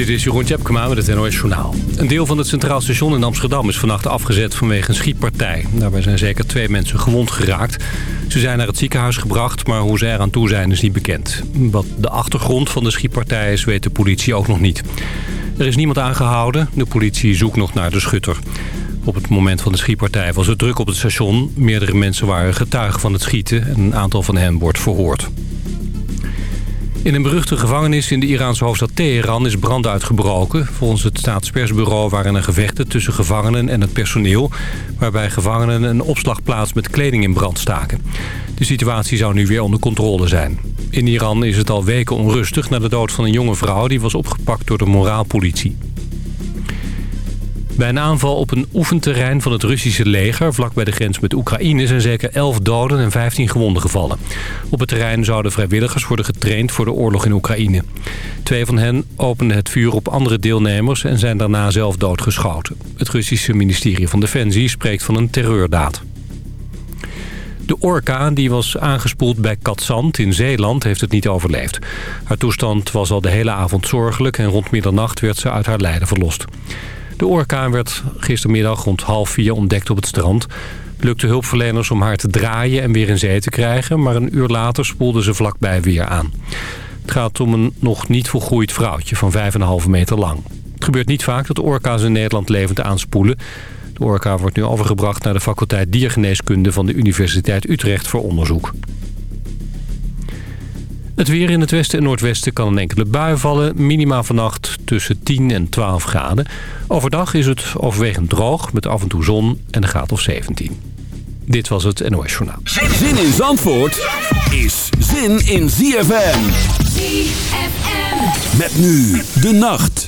Dit is Jeroen Tjepkema met het NOS Journaal. Een deel van het Centraal Station in Amsterdam is vannacht afgezet vanwege een schietpartij. Daarbij zijn zeker twee mensen gewond geraakt. Ze zijn naar het ziekenhuis gebracht, maar hoe ze eraan toe zijn is niet bekend. Wat de achtergrond van de schietpartij is, weet de politie ook nog niet. Er is niemand aangehouden. De politie zoekt nog naar de schutter. Op het moment van de schietpartij was het druk op het station. Meerdere mensen waren getuigen van het schieten en een aantal van hen wordt verhoord. In een beruchte gevangenis in de Iraanse hoofdstad Teheran is brand uitgebroken. Volgens het staatspersbureau waren er gevechten tussen gevangenen en het personeel... waarbij gevangenen een opslagplaats met kleding in brand staken. De situatie zou nu weer onder controle zijn. In Iran is het al weken onrustig na de dood van een jonge vrouw... die was opgepakt door de moraalpolitie. Bij een aanval op een oefenterrein van het Russische leger... vlak bij de grens met Oekraïne zijn zeker 11 doden en 15 gewonden gevallen. Op het terrein zouden vrijwilligers worden getraind voor de oorlog in Oekraïne. Twee van hen openden het vuur op andere deelnemers... en zijn daarna zelf doodgeschoten. Het Russische ministerie van Defensie spreekt van een terreurdaad. De orka, die was aangespoeld bij Katzand in Zeeland, heeft het niet overleefd. Haar toestand was al de hele avond zorgelijk... en rond middernacht werd ze uit haar lijden verlost. De orkaan werd gistermiddag rond half vier ontdekt op het strand. Lukte hulpverleners om haar te draaien en weer in zee te krijgen... maar een uur later spoelden ze vlakbij weer aan. Het gaat om een nog niet volgroeid vrouwtje van 5,5 meter lang. Het gebeurt niet vaak dat orka's in Nederland levend aanspoelen. De orka wordt nu overgebracht naar de faculteit diergeneeskunde... van de Universiteit Utrecht voor onderzoek. Het weer in het westen en noordwesten kan een enkele bui vallen. Minima vannacht tussen 10 en 12 graden. Overdag is het overwegend droog met af en toe zon en een graad of 17. Dit was het NOS Journaal. Zin in Zandvoort is zin in ZFM. ZFM. Met nu de nacht.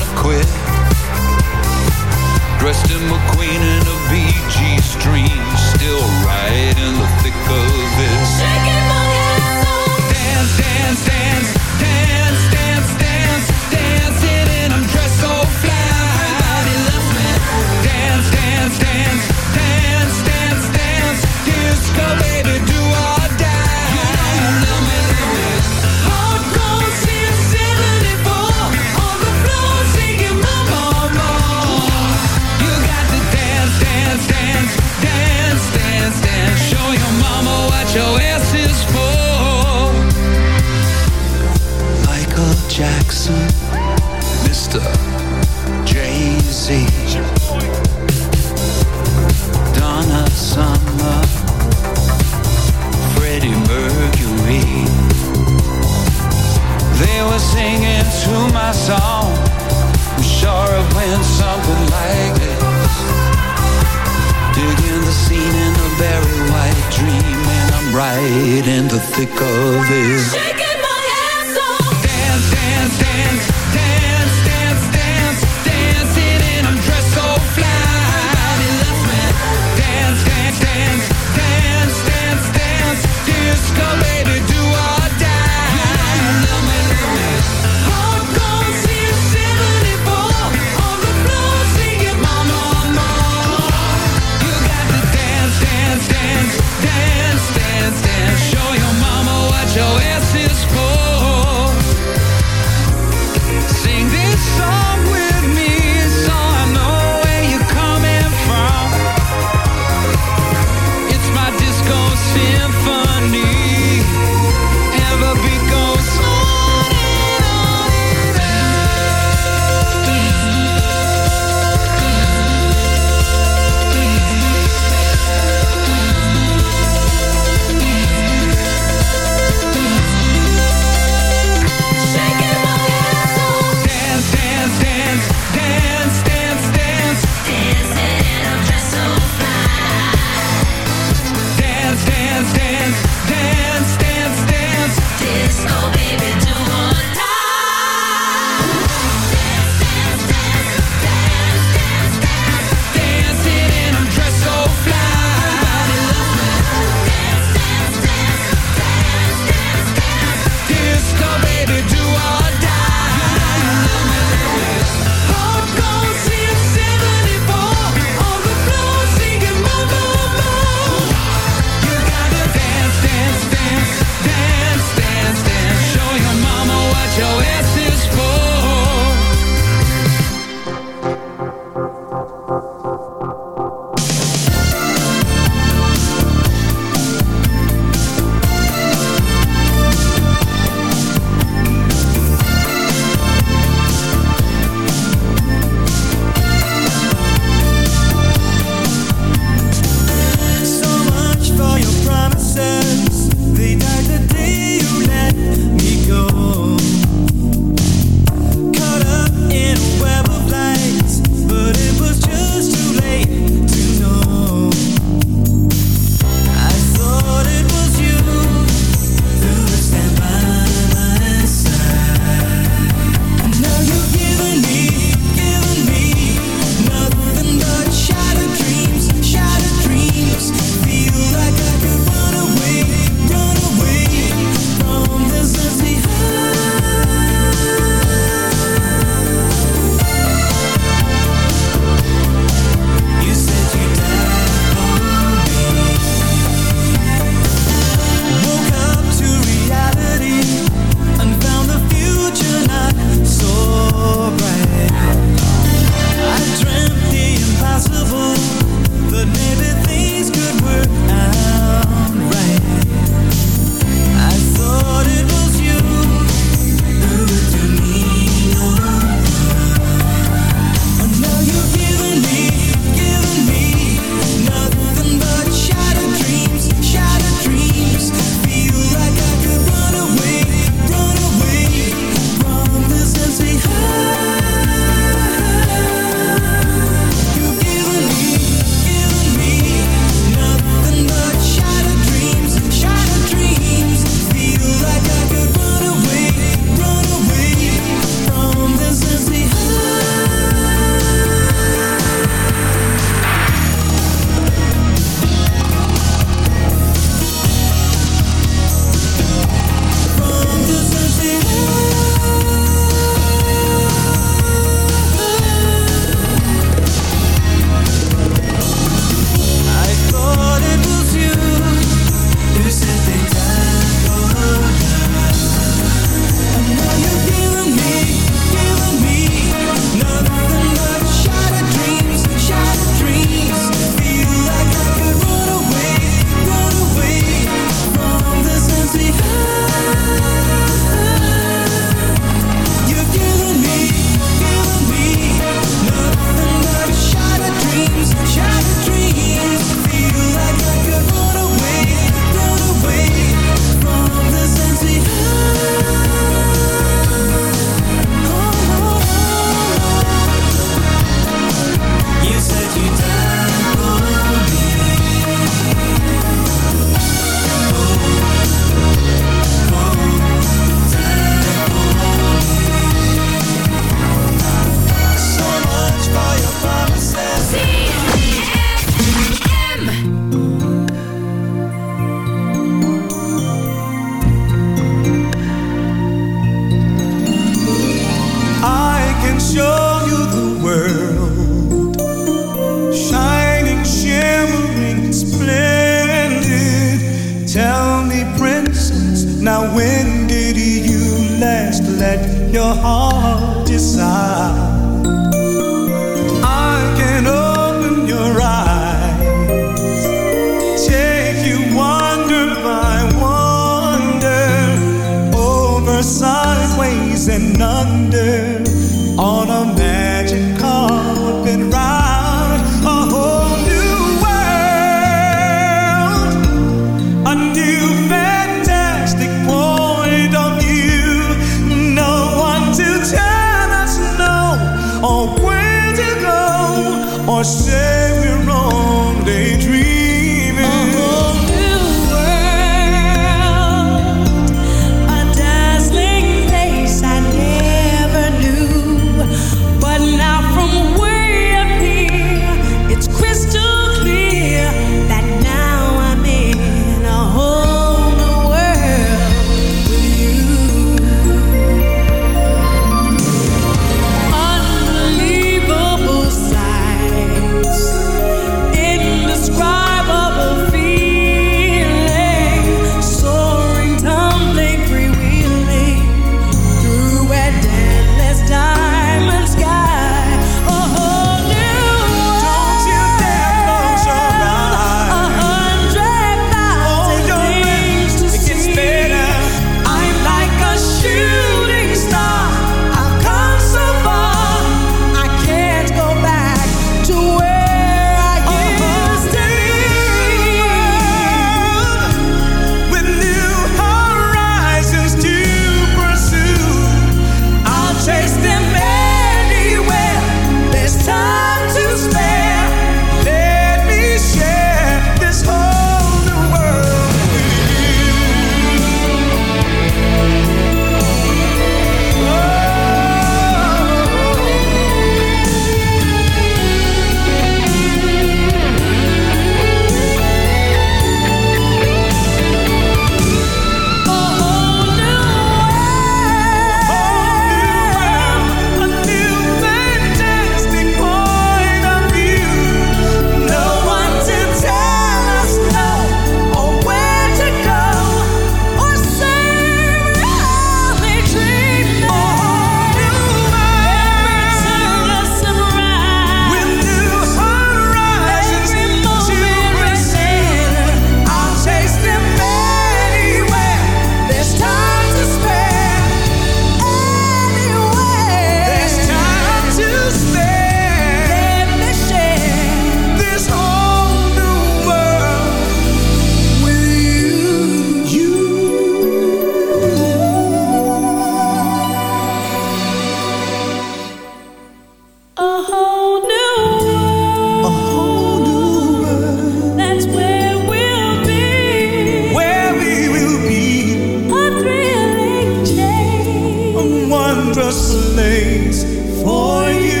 Wondrous place for you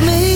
me.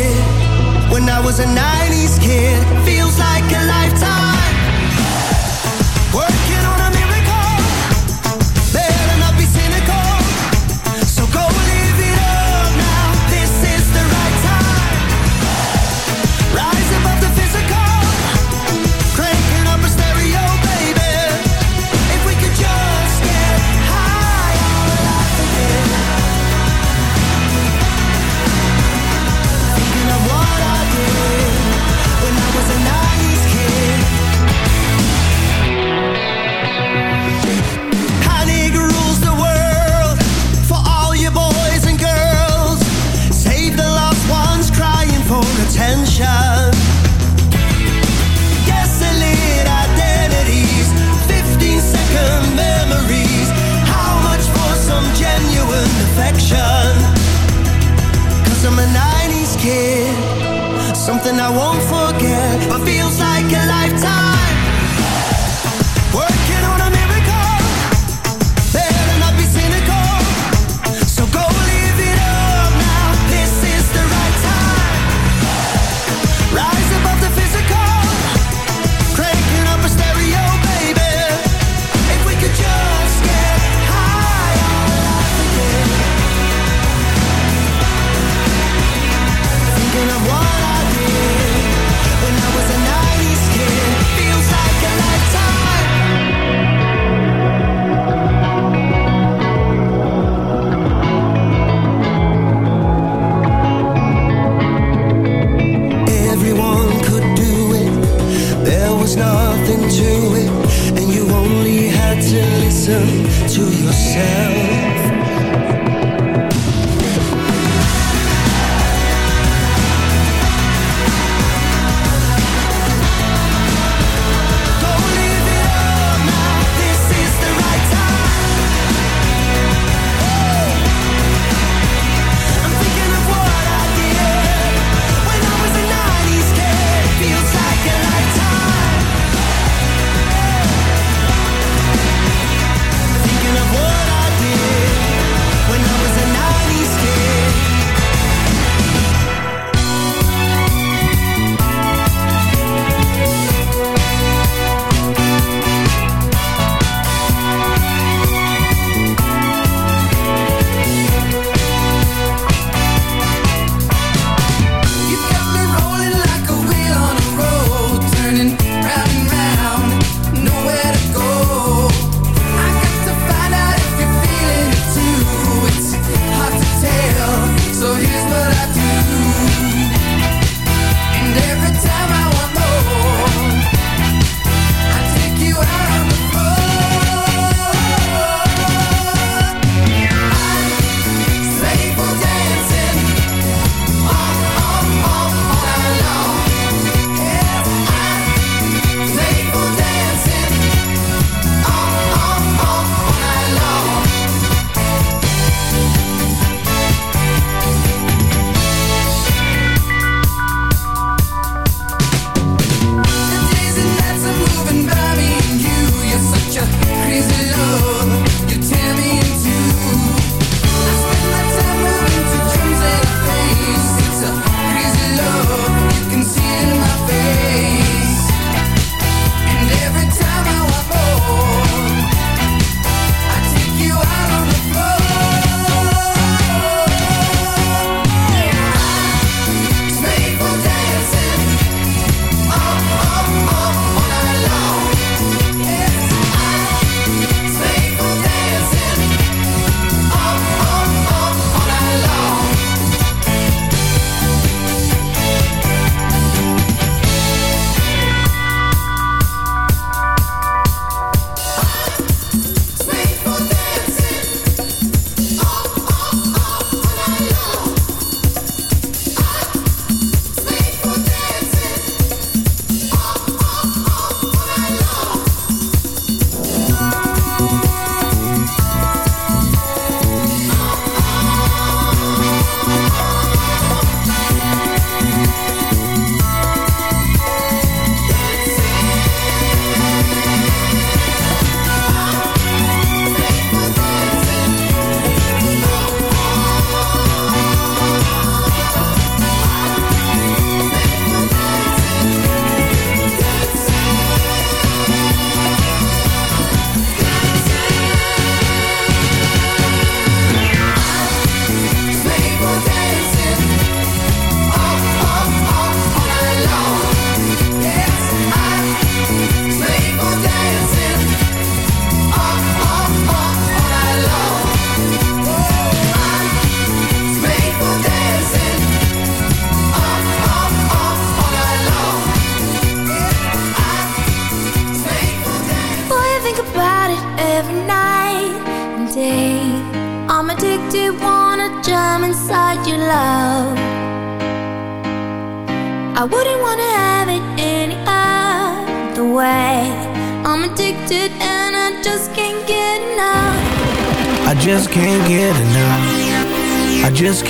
when I was a 90s kid. Feels like a lifetime.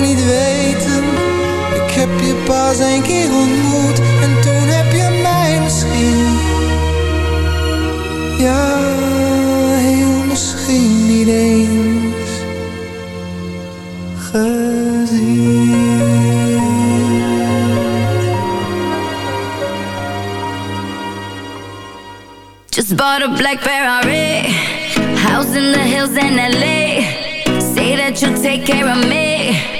niet weten. Ik heb je pas een keer ontmoet en toen heb je mij misschien. Ja, heel misschien niet eens gezien. Just bought a black Ferrari House in the hills in LA Say that you'll take care of me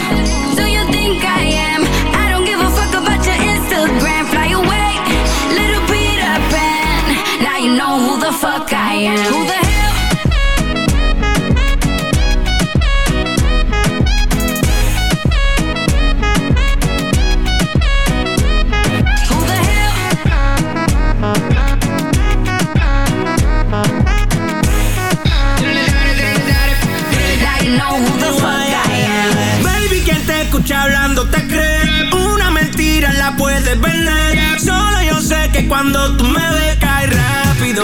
the fuck I am Who the hell hablando te cree. Una mentira la puedes vender. Solo yo sé que cuando tú me ves, cae rápido,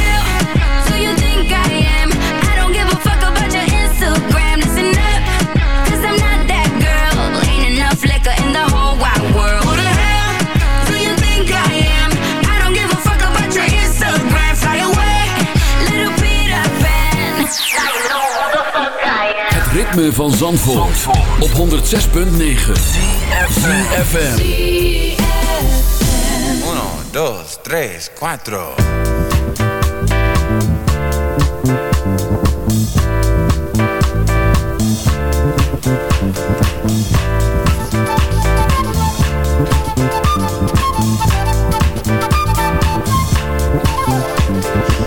ritme van Zandvoort, Zandvoort. op 106.9 CFFM Uno, dos, tres, cuatro.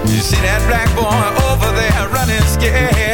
You see that black boy over there running scared.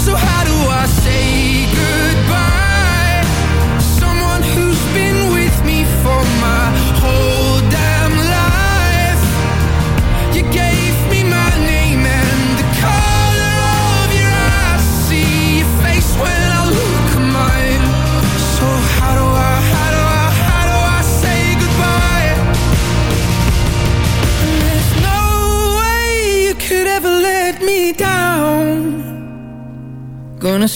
So how do I say goodbye?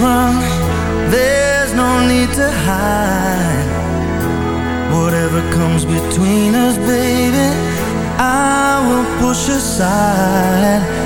wrong, there's no need to hide. Whatever comes between us, baby, I will push aside